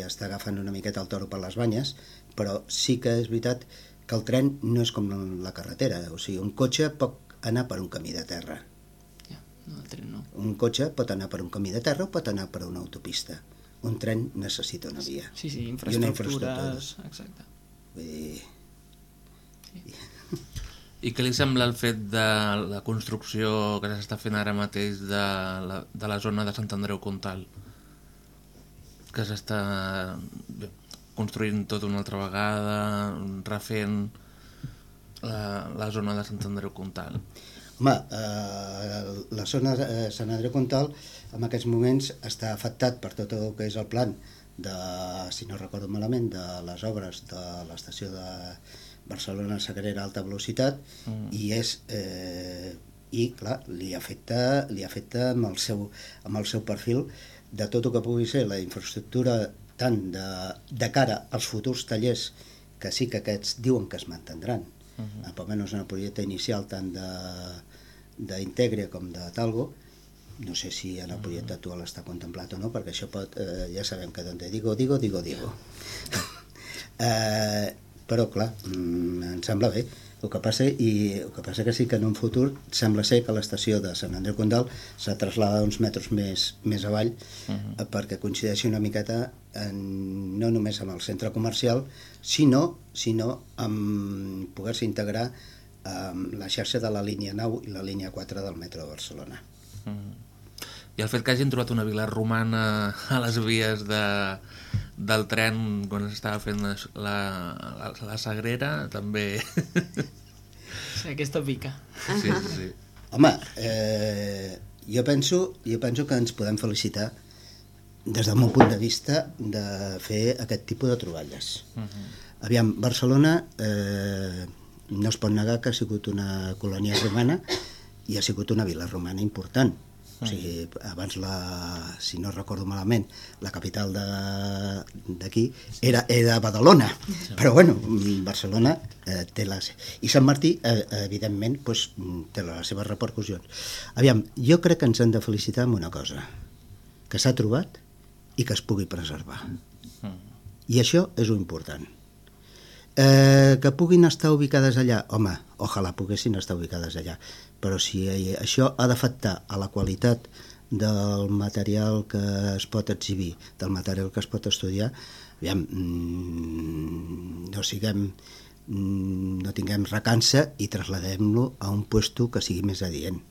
està agafant una miqueta el toro per les banyes, però sí que és veritat que el tren no és com la carretera, o sigui, un cotxe pot, anar per un camí de terra. Ja, no, el tren no. Un cotxe pot anar per un camí de terra o pot anar per una autopista. Un tren necessita una via. Sí, sí, I una infraestructures... infraestructura. Exacte. Vull dir, I què li sembla el fet de la construcció que s'està fent ara mateix de la, de la zona de Sant Andreu Comtal? Que s'està construint tot una altra vegada, refent la, la zona de Sant Andreu Comtal. Home, eh, la zona de eh, Sant Andreu Comtal en aquests moments està afectat per tot el que és el plan de, si no recordo malament, de les obres de l'estació de Barcelona Sagrera Alta Velocitat mm. i és eh, i clar, li afecta, li afecta amb, el seu, amb el seu perfil de tot el que pugui ser la infraestructura tant de, de cara als futurs tallers que sí que aquests diuen que es mantindran. Uh -huh. almenys en el projecte inicial tant de d'Integre com de Talgo. No sé si en el projecte actual està contemplat o no perquè això pot, eh, ja sabem que donde digo, digo, digo, digo. Eh, però clar, mm, em sembla bé el que passa i el que passa que sí que en un futur sembla ser que l'estació de Sant Andreu Condal s'ha traslladat uns metres més, més avall uh -huh. perquè coincideixi una miqueta en, no només amb el centre comercial sinó, sinó amb poder-se integrar amb la xarxa de la línia 9 i la línia 4 del metro de Barcelona. Uh -huh. I el fet que hagin trobat una vila romana a les vies de, del tren quan s'estava fent la, la, la Sagrera també... Sí, aquesta pica. sí, sí, sí. Home, eh, jo, penso, jo penso que ens podem felicitar des del meu punt de vista de fer aquest tipus de troballes. Uh -huh. Aviam, Barcelona eh, no es pot negar que ha sigut una colònia romana i ha sigut una vila romana important. O sigui, abans, la, si no recordo malament, la capital de- d'aquí era, era Badalona. Però, bueno, mm, Barcelona eh, té les... I Sant Martí, eh, evidentment, pues, mm, té les seves repercussions. Aviam, jo crec que ens hem de felicitar amb una cosa, que s'ha trobat i que es pugui preservar. I això és important. Eh, que puguin estar ubicades allà, home, ojalà poguessin estar ubicades allà, però si això ha d'afectar a la qualitat del material que es pot exhibir, del material que es pot estudiar, aviam, mm, no siguem mm, no tinguem recança i trasladem-lo a un puesto que sigui més adient,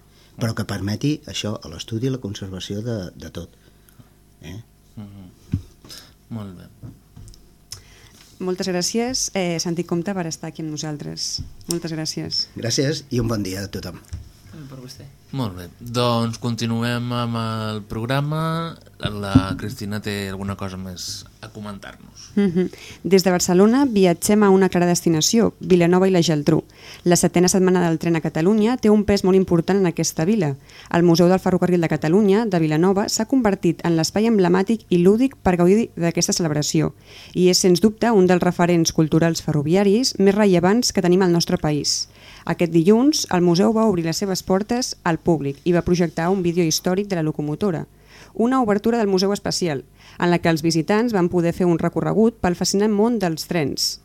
però que permeti això, a l'estudi i la conservació de, de tot. Eh? Molt bé. Moltes gràcies, eh, Santi Comte, per estar aquí amb nosaltres. Moltes gràcies. Gràcies i un bon dia a tothom. Per vostè. Molt bé, doncs continuem amb el programa. La Cristina té alguna cosa més a comentar-nos. Mhm. Des de Barcelona viatgem a una clara destinació, Vilanova i la Geltrú. La setena setmana del tren a Catalunya té un pes molt important en aquesta vila. El Museu del Ferrocarril de Catalunya, de Vilanova, s'ha convertit en l'espai emblemàtic i lúdic per gaudir d'aquesta celebració i és, sens dubte, un dels referents culturals ferroviaris més rellevants que tenim al nostre país. Aquest dilluns, el museu va obrir les seves portes al públic i va projectar un vídeo històric de la locomotora, una obertura del Museu Espacial, en la que els visitants van poder fer un recorregut pel fascinant món dels trens.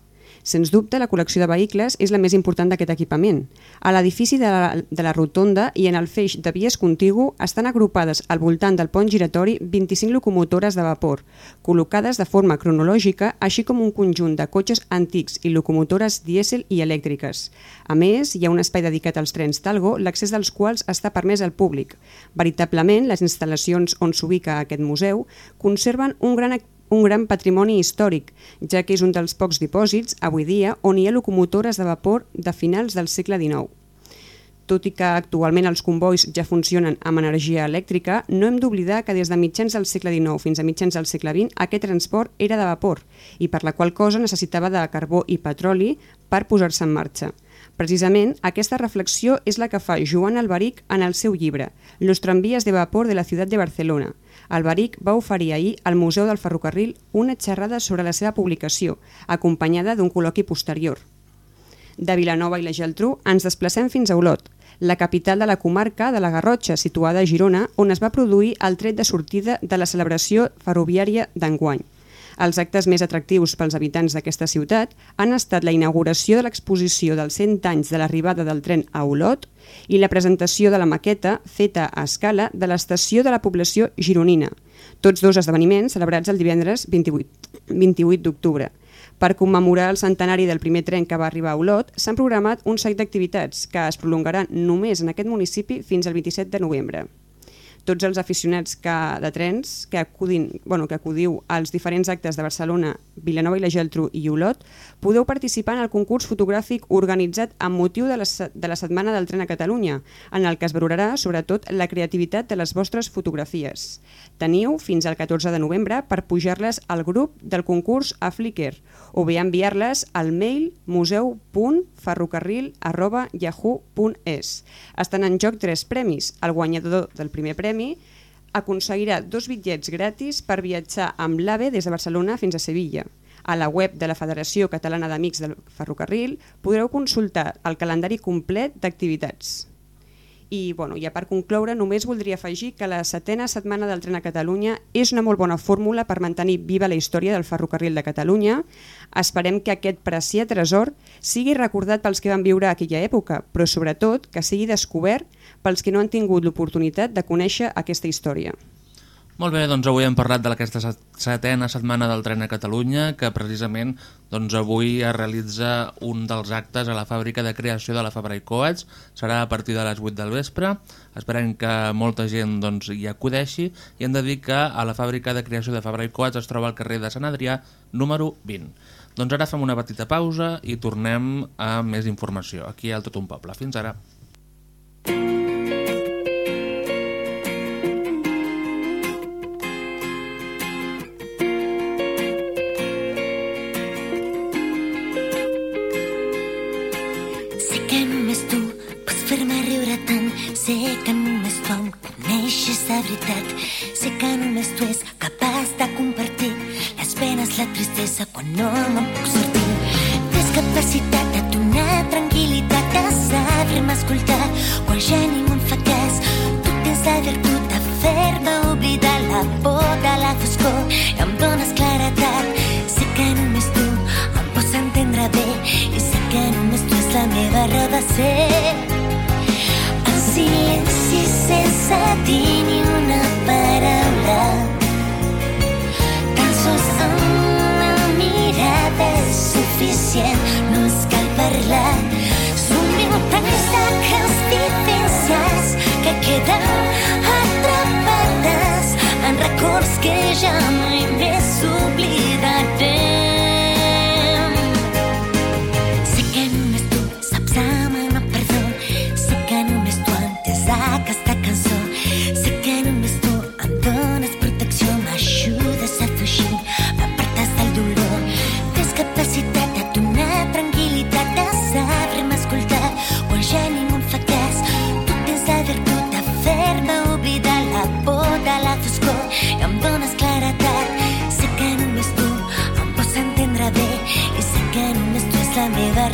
Sens dubte, la col·lecció de vehicles és la més important d'aquest equipament. A l'edifici de, la, de la rotonda i en el feix de vies contigu estan agrupades al voltant del pont giratori 25 locomotores de vapor, col·locades de forma cronològica, així com un conjunt de cotxes antics i locomotores dièsel i elèctriques. A més, hi ha un espai dedicat als trens Talgo, l'accés dels quals està permès al públic. Veritablement, les instal·lacions on s'ubica aquest museu conserven un gran un gran patrimoni històric, ja que és un dels pocs dipòsits, avui dia, on hi ha locomotores de vapor de finals del segle XIX. Tot i que actualment els convois ja funcionen amb energia elèctrica, no hem d'oblidar que des de mitjans del segle XIX fins a mitjans del segle XX aquest transport era de vapor i per la qual cosa necessitava de carbó i petroli per posar-se en marxa. Precisament, aquesta reflexió és la que fa Joan Albaric en el seu llibre Los tranvías de vapor de la ciutat de Barcelona. Albaric va oferir ahir al Museu del Ferrocarril una xerrada sobre la seva publicació, acompanyada d'un col·loqui posterior. De Vilanova i la Geltrú ens desplacem fins a Olot, la capital de la comarca de la Garrotxa, situada a Girona, on es va produir el tret de sortida de la celebració ferroviària d'enguany. Els actes més atractius pels habitants d'aquesta ciutat han estat la inauguració de l'exposició dels 100 anys de l'arribada del tren a Olot i la presentació de la maqueta feta a escala de l'estació de la població gironina, tots dos esdeveniments celebrats el divendres 28, 28 d'octubre. Per commemorar el centenari del primer tren que va arribar a Olot, s'han programat un seguit d'activitats que es prolongaran només en aquest municipi fins al 27 de novembre tots els aficionats que, de trens que, acudin, bueno, que acudiu als diferents actes de Barcelona, Vilanova i la Geltrú i Olot, podeu participar en el concurs fotogràfic organitzat amb motiu de la, de la Setmana del Tren a Catalunya, en el que es valorarà sobretot la creativitat de les vostres fotografies. Teniu fins al 14 de novembre per pujar-les al grup del concurs a Flickr o bé enviar-les al mail museu.ferrocarril.yahoo.es. Estan en joc tres premis. El guanyador del primer premi aconseguirà dos bitllets gratis per viatjar amb l'AVE des de Barcelona fins a Sevilla. A la web de la Federació Catalana d'Amics del Ferrocarril podreu consultar el calendari complet d'activitats. I, bueno, ja per concloure, només voldria afegir que la setena setmana del tren a Catalunya és una molt bona fórmula per mantenir viva la història del ferrocarril de Catalunya. Esperem que aquest preciat tresor sigui recordat pels que van viure aquella època, però sobretot que sigui descobert pels que no han tingut l'oportunitat de conèixer aquesta història. Molt bé, doncs avui hem parlat d'aquesta set- setena setmana del tren a Catalunya, que precisament doncs, avui es realitza un dels actes a la fàbrica de creació de la Fabra i Coats. Serà a partir de les 8 del vespre. Esperem que molta gent doncs, hi acudeixi i hem de dir que a la fàbrica de creació de Fabra i Coats es troba al carrer de Sant Adrià, número 20. Doncs ara fem una petita pausa i tornem a més informació aquí al Tot un Poble. Fins ara. Sé Sé que només tu em coneixes de veritat. Sé que només tu és capaç de compartir les penes, la tristesa quan no me'n puc sortir. Tens capacitat de donar tranquil·litat, de saber-me escoltar quan ja ningú em fa cas. Tu tens la virtut de fer-me oblidar la por de la foscor i em dones claredat. Sé que només tu em pots entendre bé i sé que només tu és la meva raó de ser. Ni una paraula Tan amb una mirada és suficient, no es cal parlar. De vivències que queden atrapades en records que ja mai més.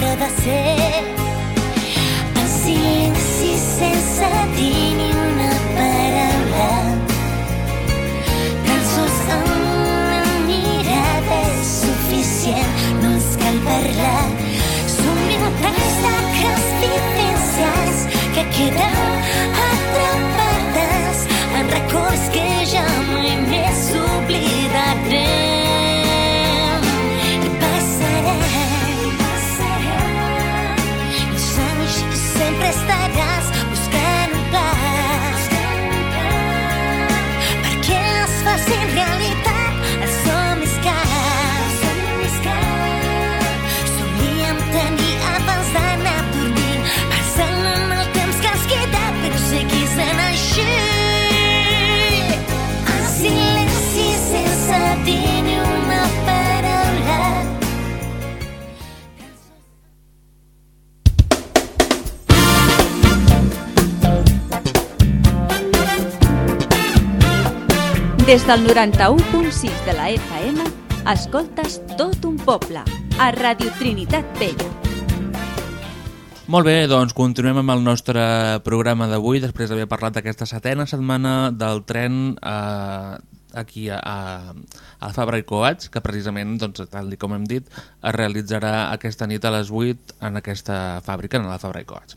Raó de ser. En silenci sense dir ni una paraula Tan sols una mirada és suficient, no ens cal parlar. Somriu tants de vivències que queden atrapades en records que ja mai més Des del 91.6 de la FM, escoltes tot un poble, a Radio Trinitat Vella. Molt bé, doncs continuem amb el nostre programa d'avui, després d'haver parlat d'aquesta setena setmana del tren eh, aquí a, a, a Fabra i Coats, que precisament, doncs, tal com hem dit, es realitzarà aquesta nit a les 8 en aquesta fàbrica, en la Fabra i Coats.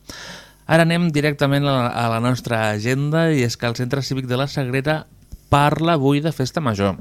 Ara anem directament a la, a la nostra agenda i és que el Centre Cívic de la Sagrera parla avui de Festa Major.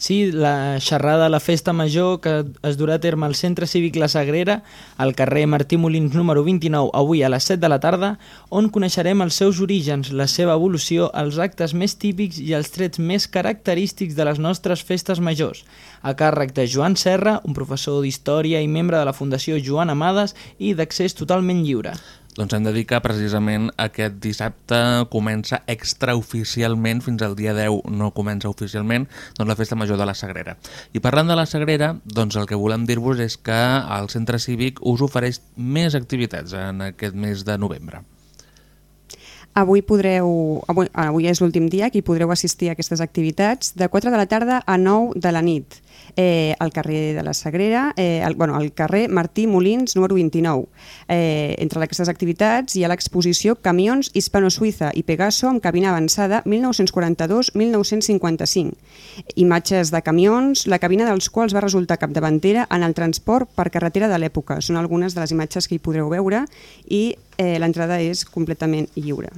Sí, la xerrada La Festa Major que es durà a terme al Centre Cívic La Sagrera, al carrer Martí Molins número 29, avui a les 7 de la tarda, on coneixerem els seus orígens, la seva evolució, els actes més típics i els trets més característics de les nostres festes majors, a càrrec de Joan Serra, un professor d'Història i membre de la Fundació Joan Amades i d'accés totalment lliure. Doncs hem de dir que precisament aquest dissabte comença extraoficialment, fins al dia 10 no comença oficialment, doncs la Festa Major de la Sagrera. I parlant de la Sagrera, doncs el que volem dir-vos és que el Centre Cívic us ofereix més activitats en aquest mes de novembre. Avui podreu, avui, avui és l'últim dia que podreu assistir a aquestes activitats de 4 de la tarda a 9 de la nit eh, al carrer de la Sagrera, eh, al, bueno, al carrer Martí Molins número 29. Eh, entre aquestes activitats hi ha l'exposició Camions Hispano-Suïssa i Pegaso amb cabina avançada 1942-1955. Imatges de camions, la cabina dels quals va resultar capdavantera en el transport per carretera de l'època. Són algunes de les imatges que hi podreu veure i eh, l'entrada és completament lliure.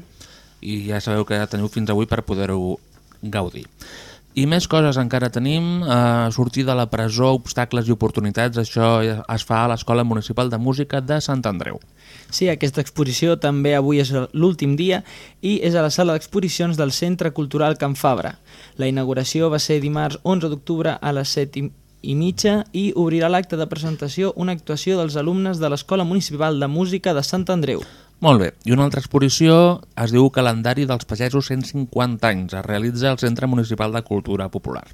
I ja sabeu que teniu fins avui per poder-ho gaudir. I més coses encara tenim, eh, sortir de la presó, obstacles i oportunitats, això es fa a l'Escola Municipal de Música de Sant Andreu. Sí, aquesta exposició també avui és l'últim dia i és a la sala d'exposicions del Centre Cultural Can Fabra. La inauguració va ser dimarts 11 d'octubre a les 7 i mitja i obrirà l'acte de presentació una actuació dels alumnes de l'Escola Municipal de Música de Sant Andreu. Molt bé, i una altra exposició es diu Calendari dels Pagesos 150 anys. Es realitza al Centre Municipal de Cultura Popular.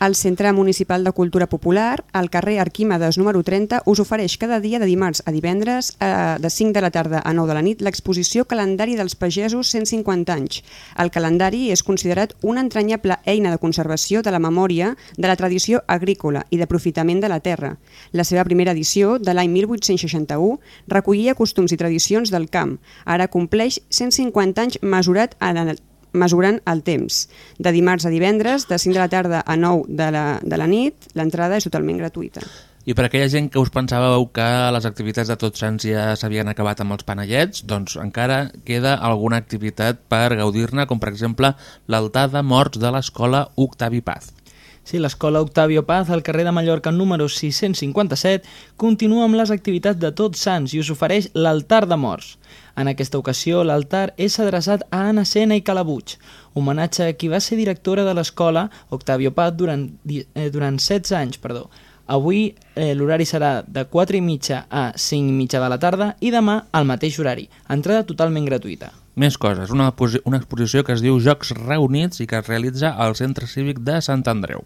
El Centre Municipal de Cultura Popular, al carrer Arquímedes número 30, us ofereix cada dia de dimarts a divendres eh, de 5 de la tarda a 9 de la nit l'exposició Calendari dels Pagesos 150 anys. El calendari és considerat una entranyable eina de conservació de la memòria de la tradició agrícola i d'aprofitament de la terra. La seva primera edició, de l'any 1861, recollia costums i tradicions del camp. Ara compleix 150 anys mesurat en el mesurant el temps. De dimarts a divendres, de 5 de la tarda a 9 de la, de la nit, l'entrada és totalment gratuïta. I per aquella gent que us pensàveu que les activitats de Tots Sants ja s'havien acabat amb els panellets, doncs encara queda alguna activitat per gaudir-ne, com per exemple l'altar de morts de l'escola Octavi Paz. Sí, l'escola Octavio Paz, al carrer de Mallorca número 657, continua amb les activitats de Tots Sants i us ofereix l'altar de morts. En aquesta ocasió, l'altar és adreçat a Anna Sena i Calabuig, homenatge a qui va ser directora de l'escola Octavio Paz durant, eh, durant 16 anys. Perdó. Avui eh, l'horari serà de 4 i mitja a 5 i mitja de la tarda i demà al mateix horari, entrada totalment gratuïta. Més coses, una, una exposició que es diu Jocs Reunits i que es realitza al Centre Cívic de Sant Andreu.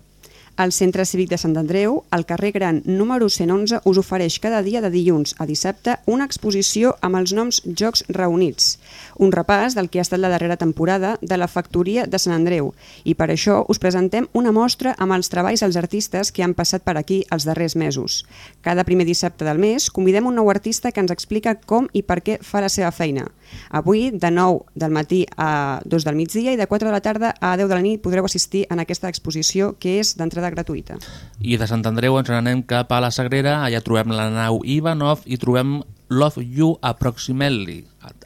El Centre Cívic de Sant Andreu, al carrer Gran número 111, us ofereix cada dia de dilluns a dissabte una exposició amb els noms Jocs Reunits, un repàs del que ha estat la darrera temporada de la Factoria de Sant Andreu. I per això us presentem una mostra amb els treballs dels artistes que han passat per aquí els darrers mesos. Cada primer dissabte del mes convidem un nou artista que ens explica com i per què fa la seva feina. Avui, de 9 del matí a 2 del migdia i de 4 de la tarda a 10 de la nit podreu assistir en aquesta exposició que és d'entrada gratuïta. I de Sant Andreu ens n'anem cap a la Sagrera, allà trobem la nau Ivanov i trobem Love You Approximately,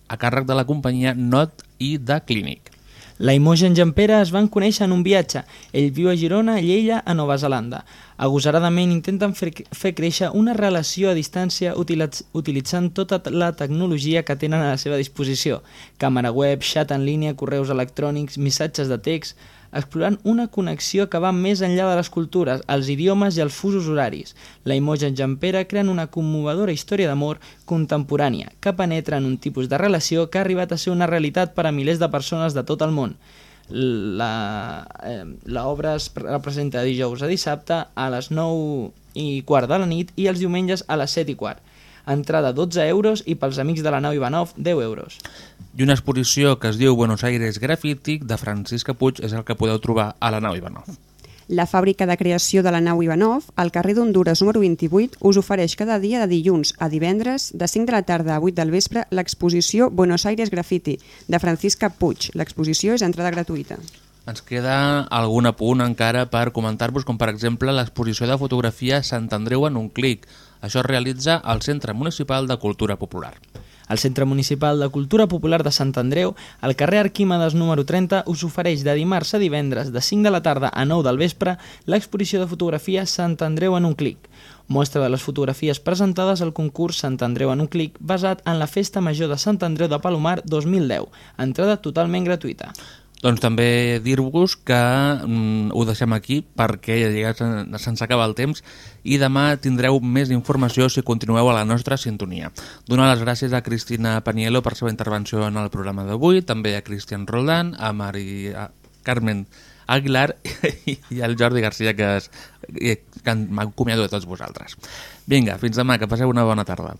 a, càrrec de la companyia Not i de Clinic. La Imogen Jampera es van conèixer en un viatge. Ell viu a Girona i ella a Nova Zelanda. Agosaradament intenten fer, fer créixer una relació a distància utilitz, utilitzant tota la tecnologia que tenen a la seva disposició. Càmera web, xat en línia, correus electrònics, missatges de text explorant una connexió que va més enllà de les cultures, els idiomes i els fusos horaris. La Imogen Jampera crean una commovedora història d'amor contemporània que penetra en un tipus de relació que ha arribat a ser una realitat per a milers de persones de tot el món. La- eh, L'obra es pre- representa dijous a dissabte a les 9 i quart de la nit i els diumenges a les 7 i quart. Entrada 12 euros i pels amics de la nau Ivanov 10 euros. I una exposició que es diu Buenos Aires Graffiti de Francisca Puig és el que podeu trobar a la nau Ivanov. La fàbrica de creació de la nau Ivanov, al carrer d'Honduras número 28, us ofereix cada dia de dilluns a divendres, de 5 de la tarda a 8 del vespre, l'exposició Buenos Aires Graffiti, de Francisca Puig. L'exposició és entrada gratuïta. Ens queda algun apunt encara per comentar-vos, com per exemple l'exposició de fotografia Sant Andreu en un clic. Això es realitza al Centre Municipal de Cultura Popular. El Centre Municipal de Cultura Popular de Sant Andreu, al carrer Arquímedes número 30, us ofereix de dimarts a divendres de 5 de la tarda a 9 del vespre l'exposició de fotografia Sant Andreu en un clic. Mostra de les fotografies presentades al concurs Sant Andreu en un clic basat en la Festa Major de Sant Andreu de Palomar 2010. Entrada totalment gratuïta. Doncs també dir-vos que mm, ho deixem aquí perquè ja se- se'ns acaba el temps i demà tindreu més informació si continueu a la nostra sintonia. Donar les gràcies a Cristina Paniello per la seva intervenció en el programa d'avui, també a Cristian Roldán, a Maria Carmen Aguilar i al Jordi Garcia que, es, que m'acomiado de tots vosaltres. Vinga, fins demà, que passeu una bona tarda.